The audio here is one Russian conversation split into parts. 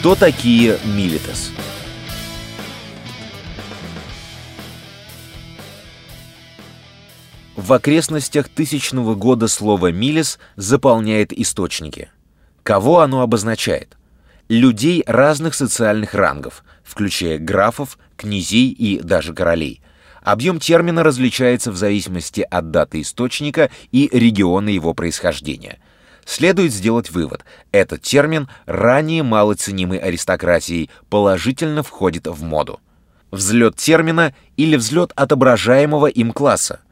Кто такие милитес? В окрестностях тысячного года слово «милис» заполняет источники. Кого оно обозначает? Людей разных социальных рангов, включая графов, князей и даже королей. Объем термина различается в зависимости от даты источника и региона его происхождения. Следует сделать вывод. Этот термин, ранее малоценимый аристократией, положительно входит в моду. Взлет термина или взлет отображаемого им класса –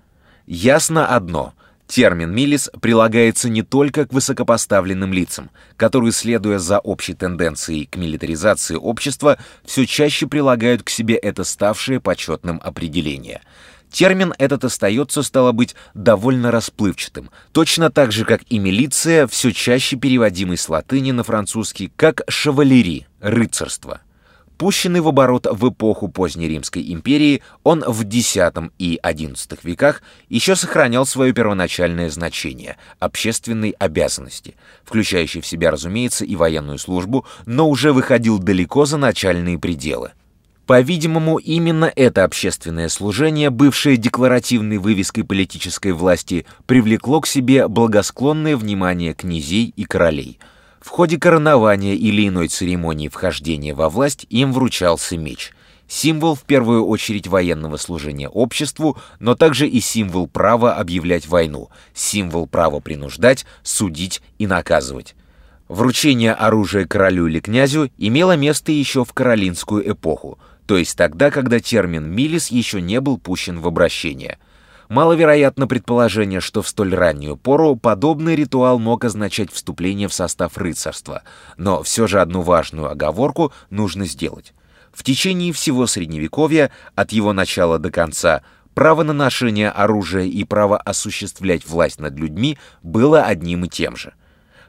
Ясно одно. Термин «милис» прилагается не только к высокопоставленным лицам, которые, следуя за общей тенденцией к милитаризации общества, все чаще прилагают к себе это ставшее почетным определение. Термин этот остается, стало быть, довольно расплывчатым, точно так же, как и милиция, все чаще переводимый с латыни на французский как «шавалери» — «рыцарство». Пущенный в оборот в эпоху поздней Римской империи, он в X и XI веках еще сохранял свое первоначальное значение – общественной обязанности, включающей в себя, разумеется, и военную службу, но уже выходил далеко за начальные пределы. По-видимому, именно это общественное служение, бывшее декларативной вывеской политической власти, привлекло к себе благосклонное внимание князей и королей – в ходе коронования или иной церемонии вхождения во власть им вручался меч. Символ в первую очередь военного служения обществу, но также и символ права объявлять войну, символ права принуждать, судить и наказывать. Вручение оружия королю или князю имело место еще в каролинскую эпоху, то есть тогда, когда термин «милис» еще не был пущен в обращение – Маловероятно предположение, что в столь раннюю пору подобный ритуал мог означать вступление в состав рыцарства, но все же одну важную оговорку нужно сделать. В течение всего Средневековья, от его начала до конца, право на ношение оружия и право осуществлять власть над людьми было одним и тем же.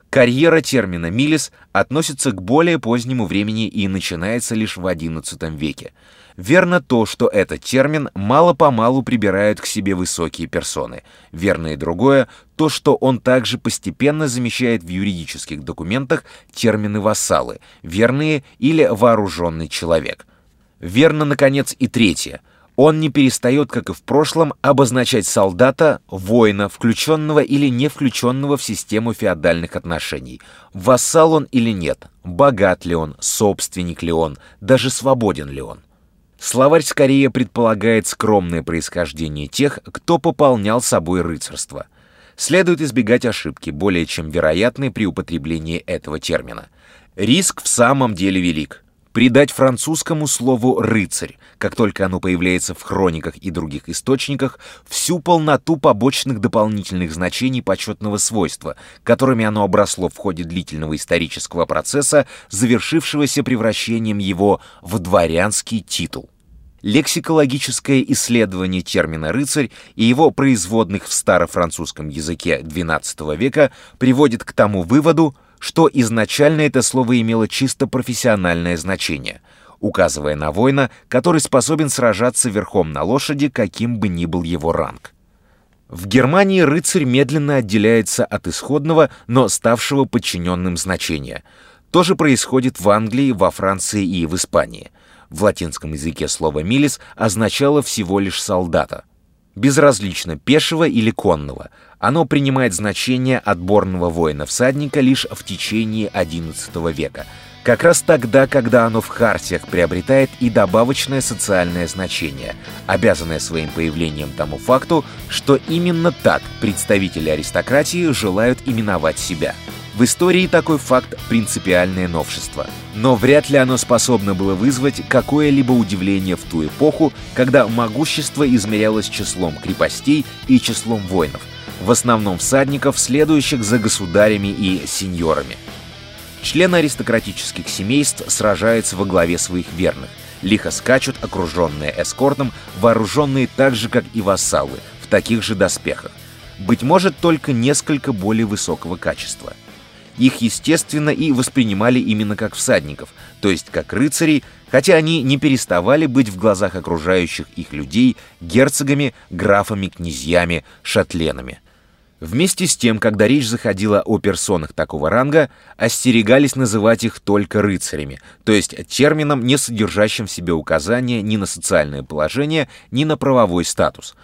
Карьера термина «милис» относится к более позднему времени и начинается лишь в XI веке. Верно то, что этот термин мало-помалу прибирают к себе высокие персоны. Верно и другое, то, что он также постепенно замещает в юридических документах термины «вассалы», «верные» или «вооруженный человек». Верно, наконец, и третье. Он не перестает, как и в прошлом, обозначать солдата, воина, включенного или не включенного в систему феодальных отношений. Вассал он или нет, богат ли он, собственник ли он, даже свободен ли он. Словарь скорее предполагает скромное происхождение тех, кто пополнял собой рыцарство. Следует избегать ошибки, более чем вероятной при употреблении этого термина. Риск в самом деле велик. Придать французскому слову «рыцарь», как только оно появляется в хрониках и других источниках, всю полноту побочных дополнительных значений почетного свойства, которыми оно обросло в ходе длительного исторического процесса, завершившегося превращением его в дворянский титул. Лексикологическое исследование термина «рыцарь» и его производных в старофранцузском языке XII века приводит к тому выводу, что изначально это слово имело чисто профессиональное значение, указывая на воина, который способен сражаться верхом на лошади, каким бы ни был его ранг. В Германии рыцарь медленно отделяется от исходного, но ставшего подчиненным значения. То же происходит в Англии, во Франции и в Испании. В латинском языке слово «милис» означало всего лишь солдата. Безразлично, пешего или конного, оно принимает значение отборного воина-всадника лишь в течение XI века, как раз тогда, когда оно в хартиях приобретает и добавочное социальное значение, обязанное своим появлением тому факту, что именно так представители аристократии желают именовать себя. В истории такой факт – принципиальное новшество. Но вряд ли оно способно было вызвать какое-либо удивление в ту эпоху, когда могущество измерялось числом крепостей и числом воинов – в основном всадников, следующих за государями и сеньорами. Члены аристократических семейств сражаются во главе своих верных, лихо скачут, окруженные эскортом, вооруженные так же, как и вассалы, в таких же доспехах. Быть может, только несколько более высокого качества. Их, естественно, и воспринимали именно как всадников, то есть как рыцарей, хотя они не переставали быть в глазах окружающих их людей герцогами, графами, князьями, шатленами – Вместе с тем, когда речь заходила о персонах такого ранга, остерегались называть их только рыцарями, то есть термином, не содержащим в себе указания ни на социальное положение, ни на правовой статус.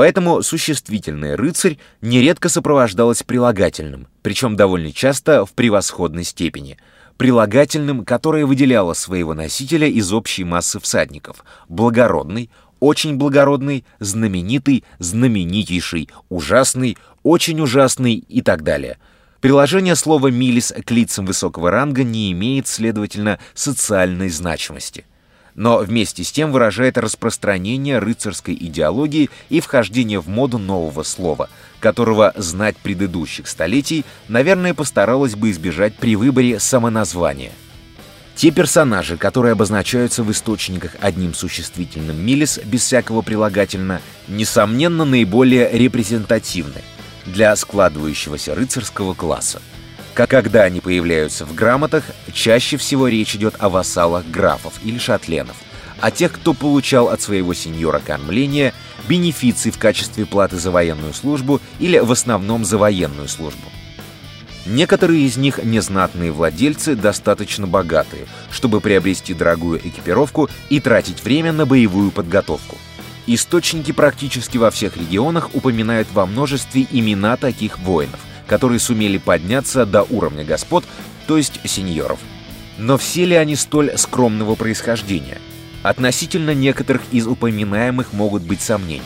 Поэтому существительное «рыцарь» нередко сопровождалось прилагательным, причем довольно часто в превосходной степени. Прилагательным, которое выделяло своего носителя из общей массы всадников – благородный, очень благородный, знаменитый, знаменитейший, ужасный, очень ужасный и так далее. Приложение слова «милис» к лицам высокого ранга не имеет, следовательно, социальной значимости. Но вместе с тем выражает распространение рыцарской идеологии и вхождение в моду нового слова, которого знать предыдущих столетий, наверное, постаралась бы избежать при выборе самоназвания – те персонажи, которые обозначаются в источниках одним существительным «милис» без всякого прилагательно, несомненно, наиболее репрезентативны для складывающегося рыцарского класса. Когда они появляются в грамотах, чаще всего речь идет о вассалах графов или шатленов, о тех, кто получал от своего сеньора кормление, бенефиции в качестве платы за военную службу или в основном за военную службу. Некоторые из них незнатные владельцы достаточно богатые, чтобы приобрести дорогую экипировку и тратить время на боевую подготовку. Источники практически во всех регионах упоминают во множестве имена таких воинов, которые сумели подняться до уровня господ, то есть сеньоров. Но все ли они столь скромного происхождения? Относительно некоторых из упоминаемых могут быть сомнения.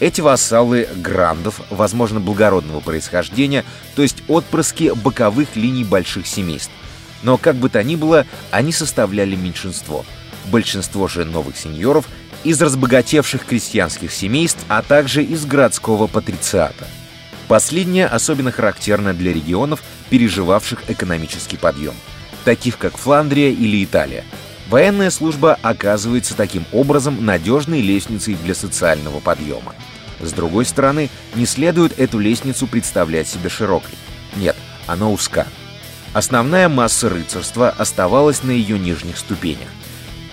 Эти вассалы грандов, возможно, благородного происхождения, то есть отпрыски боковых линий больших семейств. Но как бы то ни было, они составляли меньшинство. Большинство же новых сеньоров из разбогатевших крестьянских семейств, а также из городского патрициата. Последнее особенно характерно для регионов, переживавших экономический подъем, таких как Фландрия или Италия – Военная служба оказывается таким образом надежной лестницей для социального подъема. С другой стороны, не следует эту лестницу представлять себе широкой. Нет, она узка. Основная масса рыцарства оставалась на ее нижних ступенях.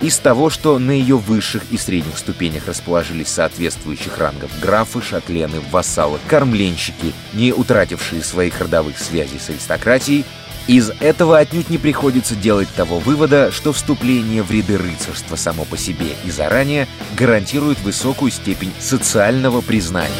Из того, что на ее высших и средних ступенях расположились соответствующих рангов графы, шатлены, вассалы, кормленщики, не утратившие своих родовых связей с аристократией, из этого отнюдь не приходится делать того вывода, что вступление в ряды рыцарства само по себе и заранее гарантирует высокую степень социального признания.